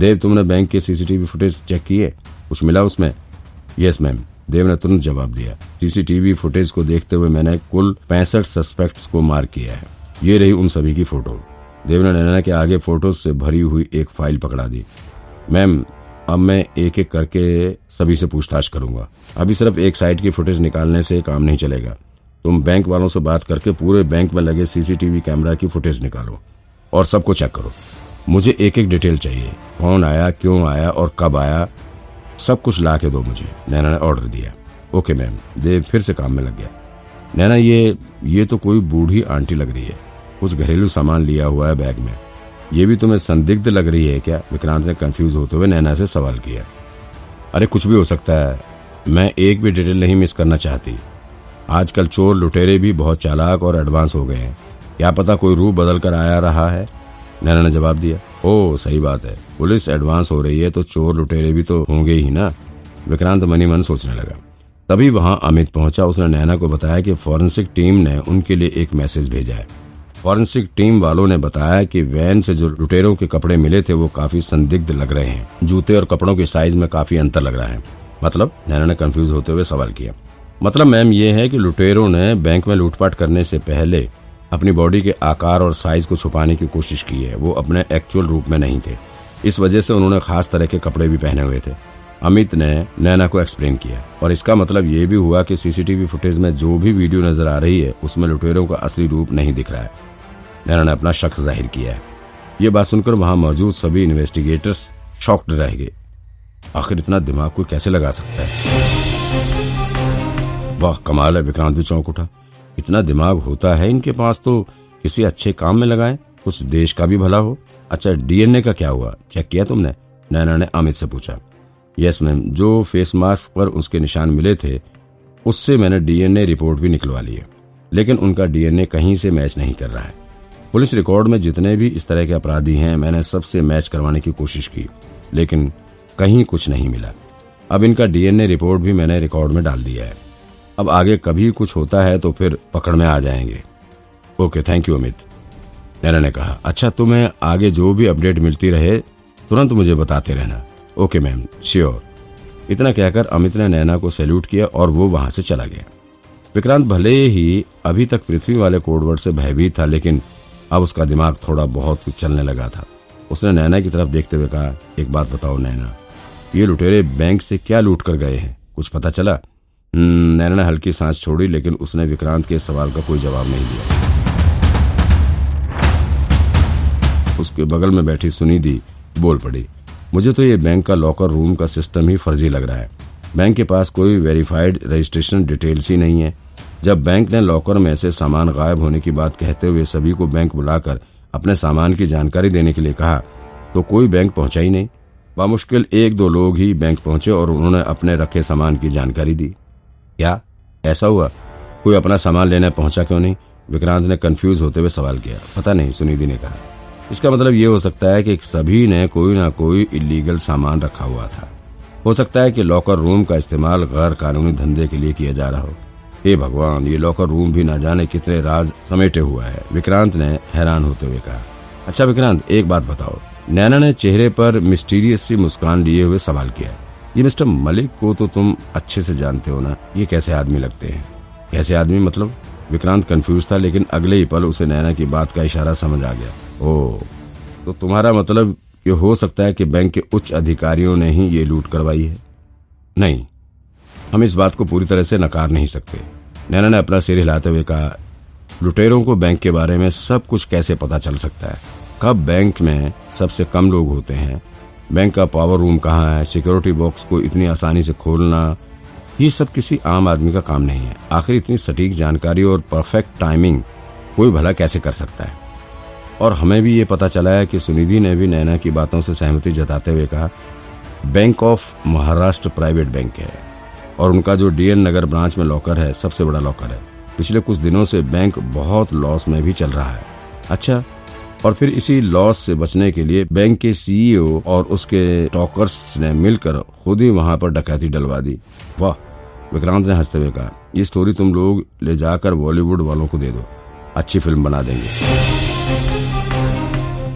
देव, तुमने बैंक के CCTV footage check किए? कुछ मिला उसमें? यस मैम देव ने तुरंत जवाब दिया। सीसीटीवी फुटेज को देखते हुए मैंने कुल पैंसठ सस्पेक्ट्स को मार्क किया है। ये रही उन सभी की फ़ोटो। देव ने नैना के आगे फ़ोटो से भरी हुई एक फ़ाइल पकड़ा दी। मैम अब मैं एक एक करके सभी से पूछताछ करूँगा। अभी सिर्फ़ एक साइड की फुटेज निकालने से काम नहीं चलेगा। तुम बैंक वालों से बात करके पूरे बैंक में लगे सीसीटीवी कैमरा की फुटेज निकालो और सबको चेक करो। मुझे एक एक डिटेल चाहिए। कौन आया, क्यों आया और कब आया? सब कुछ ला के दो मुझे। नैना ने ऑर्डर दिया। ओके मैम देव फिर से काम में लग गया। नैना, ये ये तो कोई बूढ़ी आंटी लग रही है। कुछ घरेलू सामान लिया हुआ है बैग में। ये भी तुम्हें संदिग्ध लग रही है क्या? विक्रांत ने कंफ्यूज होते हुए नैना से सवाल किया। अरे, कुछ भी हो सकता है। मैं एक भी डिटेल नहीं मिस करना चाहती। आजकल चोर लुटेरे भी बहुत चालाक और एडवांस हो गए हैं। क्या पता कोई रूप बदल कर आया रहा है? नैना ने जवाब दिया, ओ, सही बात है। पुलिस एडवांस हो रही है तो चोर लुटेरे भी तो होंगे ही ना? विक्रांत मनी मन सोचने लगा। तभी वहाँ अमित पहुँचा। उसने नैना को बताया कि फॉरेंसिक टीम ने उनके लिए एक मैसेज भेजा है। फॉरेंसिक टीम वालों ने बताया कि वैन से जो लुटेरों के कपड़े मिले थे वो काफ़ी संदिग्ध लग रहे हैं। जूते और कपड़ों के साइज़ में काफ़ी अंतर लग रहा है। मतलब नैना ने कंफ्यूज होते हुए सवाल किया। मतलब मैम ये है कि लुटेरों ने बैंक में लूटपाट करने से पहले अपनी बॉडी के आकार और साइज़ को छुपाने की कोशिश की है। वो अपने एक्चुअल रूप में नहीं थे। इस वजह से उन्होंने खास तरह के कपड़े भी पहने हुए थे। अमित ने नैना को एक्सप्लेन किया। और इसका मतलब ये भी हुआ कि सीसीटीवी फुटेज में जो भी वीडियो नज़र आ रही है, उसमें लुटेरों का असली रूप नहीं दिख रहा है। नैना ने अपना शक ज़ाहिर किया है। ये बात सुनकर वहाँ मौजूद सभी इन्वेस्टिगेटर्स शॉक्ड रह गए। आखिर इतना दिमाग कोई कैसे लगा सकता है? वाह, कमाल है, विक्रांत भी चौंक उठा। इतना दिमाग होता है इनके पास तो किसी अच्छे काम में लगाए, कुछ देश का भी भला हो। अच्छा डीएनए का क्या हुआ? चेक किया तुमने? नैना ने अमित से पूछा। यस मैम, जो फेस मास्क पर उसके निशान मिले थे, उससे मैंने डीएनए रिपोर्ट भी निकलवा ली है। लेकिन उनका डीएनए कहीं से मैच नहीं कर रहा है। पुलिस रिकॉर्ड में जितने भी इस तरह के अपराधी हैं, मैंने सबसे मैच करवाने की कोशिश की, लेकिन कहीं कुछ नहीं मिला। अब इनका डीएनए रिपोर्ट भी मैंने रिकॉर्ड में डाल दिया है। अब आगे कभी कुछ होता है तो फिर पकड़ में आ जाएँगे। Okay thank you Amit. Naina ने कहा अच्छा तुम्हें आगे जो भी अपडेट मिलती रहे, तुरंत मुझे बताते रहना। ओके मैम श्योर इतना कहकर अमित ने नैना को सैल्यूट किया और वो वहाँ से चला गया। विक्रांत भले ही अभी तक पृथ्वी वाले कोडवर्ड से भयभीत था, लेकिन अब उसका दिमाग थोड़ा बहुत कुछ चलने लगा था। उसने नैना की तरफ़ देखते हुए कहा, एक बात बताओ नैना, ये लुटेरे बैंक से क्या लूट कर गए हैं? कुछ पता चला? नैना ने हल्की सांस छोड़ी, लेकिन उसने विक्रांत के सवाल का कोई जवाब नहीं दिया। उसके बगल में बैठी सुनिधि बोल पड़ी, मुझे तो ये बैंक का लॉकर रूम का सिस्टम ही फर्जी लग रहा है। बैंक के पास कोई वेरीफाइड रजिस्ट्रेशन डिटेल्स ही नहीं है। जब बैंक ने लॉकर में से सामान गायब होने की बात कहते हुए सभी को बैंक बुलाकर अपने सामान की जानकारी देने के लिए कहा तो कोई बैंक पहुँचा ही नहीं। बामुश्किल एक दो लोग ही बैंक पहुँचे और उन्होंने अपने रखे सामान की जानकारी दी। क्या? ऐसा हुआ? कोई अपना सामान लेने पहुँचा क्यों नहीं? विक्रांत ने कंफ्यूज होते हुए सवाल किया। पता नहीं सुनिधि ने कहा। इसका मतलब ये हो सकता है कि सभी ने कोई ना कोई इलीगल सामान रखा हुआ था। हो सकता है कि लॉकर रूम का इस्तेमाल गैर कानूनी धंधे के लिए किया जा रहा हो। हे भगवान, ये लॉकर रूम भी ना जाने कितने राज समेटे हुआ है। विक्रांत ने हैरान होते हुए कहा। अच्छा विक्रांत, एक बात बताओ। नैना ने चेहरे पर मिस्टीरियस सी मुस्कान लिए हुए सवाल किया। ये मिस्टर मलिक को तो तुम अच्छे से जानते हो ना, ये कैसे आदमी लगते हैं? कैसे आदमी मतलब? विक्रांत कंफ्यूज था, लेकिन अगले ही पल उसे नैना की बात का इशारा समझ आ गया। ओ तो तुम्हारा मतलब ये हो सकता है कि बैंक के उच्च अधिकारियों ने ही ये लूट करवाई है? नहीं, हम इस बात को पूरी तरह से नकार नहीं सकते। नैना ने अपना सिर हिलाते हुए कहा, लुटेरों को बैंक के बारे में सब कुछ कैसे पता चल सकता है? कब बैंक में सबसे कम लोग होते हैं? बैंक का पावर रूम कहाँ है? सिक्योरिटी बॉक्स को इतनी आसानी से खोलना, ये सब किसी आम आदमी का काम नहीं है। आखिर इतनी सटीक जानकारी और परफेक्ट टाइमिंग कोई भला कैसे कर सकता है? और हमें भी ये पता चला है कि सुनिधि ने भी नैना की बातों से सहमति जताते हुए कहा bank of Maharashtra private bank है और उनका जो डीएन नगर ब्रांच में लॉकर है, सबसे बड़ा लॉकर है। पिछले कुछ दिनों से बैंक बहुत लॉस में भी चल रहा है। अच्छा और फिर इसी लॉस से बचने के लिए बैंक के सीईओ और उसके टॉकर्स ने मिलकर खुद ही वहाँ पर डकैती डलवा दी। वाह, विक्रांत ने हँसते हुए कहा, ये स्टोरी तुम लोग ले जाकर बॉलीवुड वालों को दे दो। अच्छी फ़िल्म बना देंगे।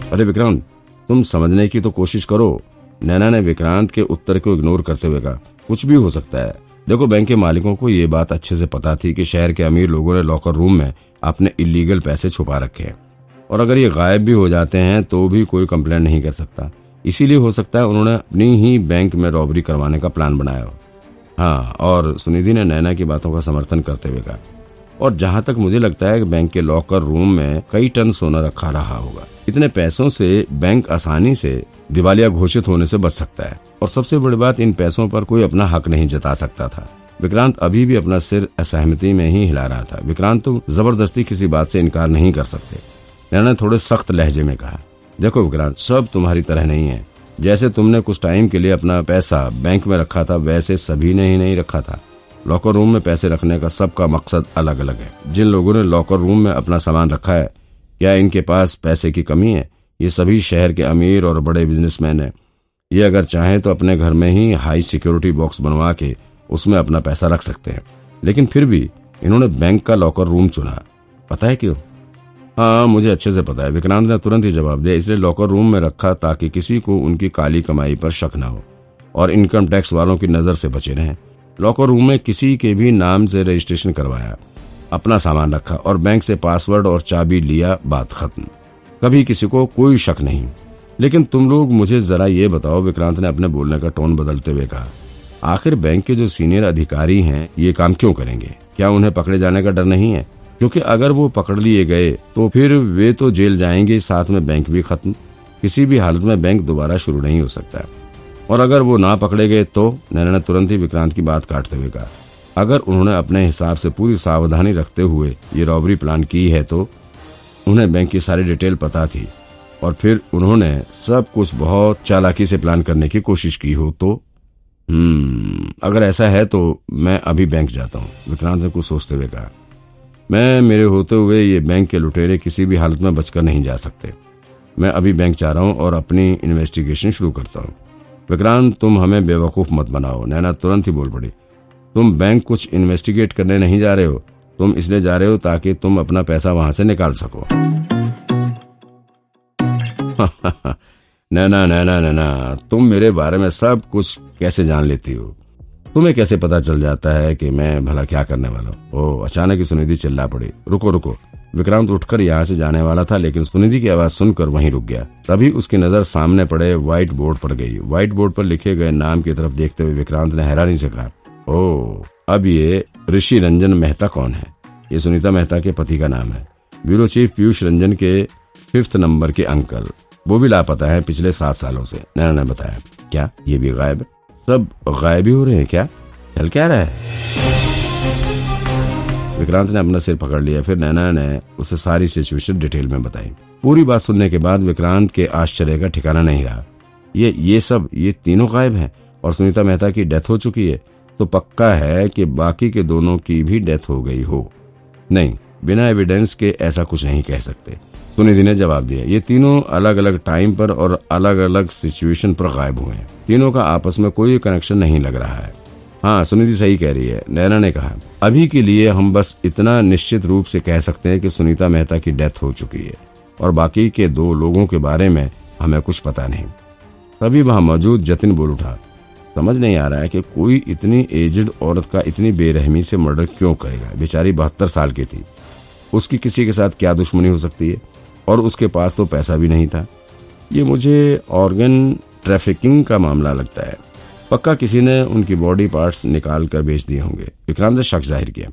अरे विक्रांत, तुम समझने की तो कोशिश करो। नैना ने विक्रांत के उत्तर को इग्नोर करते हुए कहा, कुछ भी हो सकता है। देखो बैंक के मालिकों को ये बात अच्छे से पता थी कि शहर के अमीर लोगों ने लॉकर रूम में अपने इलीगल पैसे छुपा रखे हैं। और अगर ये गायब भी हो जाते हैं तो भी कोई कंप्लेन नहीं कर सकता। इसीलिए हो सकता है उन्होंने अपनी ही बैंक में रॉबरी करवाने का प्लान बनाया हो। हाँ और सुनिधि ने नैना की बातों का समर्थन करते हुए कहा, और जहाँ तक मुझे लगता है कि बैंक के लॉकर रूम में कई टन सोना रखा रहा होगा। इतने पैसों से बैंक आसानी से दिवालिया घोषित होने से बच सकता है। और सबसे बड़ी बात, इन पैसों पर कोई अपना हक नहीं जता सकता था। विक्रांत अभी भी अपना सिर असहमति में ही हिला रहा था। विक्रांत तो ज़बरदस्ती किसी बात से इनकार नहीं कर सकते। नैना ने थोड़े सख्त लहजे में कहा, देखो विक्रांत, सब तुम्हारी तरह नहीं है। जैसे तुमने कुछ टाइम के लिए अपना पैसा बैंक में रखा था, वैसे सभी ने ही नहीं रखा था। लॉकर रूम में पैसे रखने का सबका मकसद अलग अलग है। जिन लोगों ने लॉकर रूम में अपना सामान रखा है क्या इनके पास पैसे की कमी है, ये सभी शहर के अमीर और बड़े बिजनेसमैन हैं। ये अगर चाहें तो अपने घर में ही हाई सिक्योरिटी बॉक्स बनवा के उसमें अपना पैसा रख सकते हैं। लेकिन फिर भी इन्होंने बैंक का लॉकर रूम चुना। पता है क्यों? हाँ मुझे अच्छे से पता है। विक्रांत ने तुरंत ही जवाब दिया, इसलिए लॉकर रूम में रखा ताकि किसी को उनकी काली कमाई पर शक न हो और इनकम टैक्स वालों की नज़र से बचे रहें। लॉकर रूम में किसी के भी नाम से रजिस्ट्रेशन करवाया, अपना सामान रखा और बैंक से पासवर्ड और चाबी लिया, बात खत्म। कभी किसी को कोई शक नहीं। लेकिन तुम लोग मुझे जरा ये बताओ, विक्रांत ने अपने बोलने का टोन बदलते हुए कहा, आखिर बैंक के जो सीनियर अधिकारी हैं, ये काम क्यों करेंगे? क्या उन्हें पकड़े जाने का डर नहीं है? क्योंकि अगर वो पकड़ लिए गए तो फिर वे तो जेल जाएँगे, साथ में बैंक भी खत्म। किसी भी हालत में बैंक दोबारा शुरू नहीं हो सकता और अगर वो ना पकड़े गए तो नैना ने तुरंत ही विक्रांत की बात काटते हुए कहा, अगर उन्होंने अपने हिसाब से पूरी सावधानी रखते हुए ये रॉबरी प्लान की है तो उन्हें बैंक की सारी डिटेल पता थी। और फिर उन्होंने सब कुछ बहुत चालाकी से प्लान करने की कोशिश की हो तो हम्म अगर ऐसा है तो मैं अभी बैंक जाता हूँ, विक्रांत ने कुछ सोचते हुए कहा। मैं, मेरे होते हुए ये बैंक के लुटेरे किसी भी हालत में बचकर नहीं जा सकते। मैं अभी बैंक जा रहा हूँ और अपनी इन्वेस्टिगेशन शुरू करता हूँ। विक्रांत, तुम हमें बेवकूफ़ मत बनाओ। नैना तुरंत ही बोल पड़ी। तुम बैंक कुछ इन्वेस्टिगेट करने नहीं जा रहे हो। तुम इसलिए जा रहे हो ताकि तुम अपना पैसा वहाँ से निकाल सको। नैना नैना नैना, तुम मेरे बारे में सब कुछ कैसे जान लेती हो? तुम्हें कैसे पता चल जाता है कि मैं भला क्या करने वाला हूँ? ओ, अचानक ही सुनिधि चिल्ला पड़ी। रुको रुको। विक्रांत उठकर यहाँ से जाने वाला था, लेकिन सुनिधि की आवाज़ सुनकर वहीं रुक गया। तभी उसकी नज़र सामने पड़े, व्हाइट बोर्ड पर गई। व्हाइट बोर्ड पर लिखे गए नाम की तरफ़ देखते हुए विक्रांत ने हैरानी से कहा, ओ, अब ये ऋषि रंजन मेहता कौन है? ये सुनीता मेहता के पति का नाम है। ब्यूरो चीफ पीयूष रंजन के फिफ्थ नंबर के अंकल। वो भी लापता है पिछले सात सालों से। नैना ने बताया। क्या? ये भी गायब सब गायब ही हो रहे हैं क्या? चल क्या रहा है? विक्रांत ने अपना सिर पकड़ लिया, फिर नैना ने उसे सारी सिचुएशन डिटेल में बताई। पूरी बात सुनने के बाद विक्रांत के आश्चर्य का ठिकाना नहीं रहा। ये ये सब, ये तीनों गायब हैं? और सुनीता मेहता की डेथ हो चुकी है? तो पक्का है कि बाकी के दोनों की भी डेथ हो गई हो। नहीं बिना एविडेंस के ऐसा कुछ नहीं कह सकते। सुनिधि ने जवाब दिया। ये तीनों अलग अलग टाइम पर और अलग अलग सिचुएशन पर गायब हुए हैं। तीनों का आपस में कोई कनेक्शन नहीं लग रहा है। हाँ सुनिधि सही कह रही है। नैना ने कहा, अभी के लिए हम बस इतना निश्चित रूप से कह सकते हैं कि सुनीता मेहता की डेथ हो चुकी है और बाकी के दो लोगों के बारे में हमें कुछ पता नहीं। तभी वहाँ मौजूद जतिन बोल उठा, समझ नहीं आ रहा है कि कोई इतनी एजड औरत का इतनी बेरहमी से मर्डर क्यों करेगा? बेचारी बहत्तर साल की थी। उसकी किसी के साथ क्या दुश्मनी हो सकती है? और उसके पास तो पैसा भी नहीं था। ये मुझे ऑर्गन ट्रैफिकिंग का मामला लगता है। पक्का किसी ने उनकी बॉडी पार्ट्स निकाल कर बेच दिए होंगे। विक्रांत ने शक ज़ाहिर किया।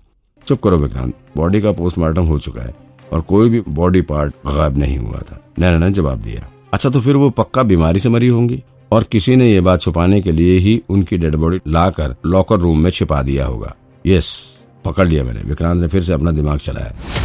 चुप करो विक्रांत। बॉडी का पोस्टमार्टम हो चुका है और कोई भी बॉडी पार्ट गायब नहीं हुआ था। नैना ने जवाब दिया। अच्छा तो फिर वो पक्का बीमारी से मरी होंगी? और किसी ने ये बात छुपाने के लिए ही उनकी डेड बॉडी लाकर लॉकर रूम में छिपा दिया होगा? यस, पकड़ लिया मैंने। विक्रांत ने फिर से अपना दिमाग चलाया।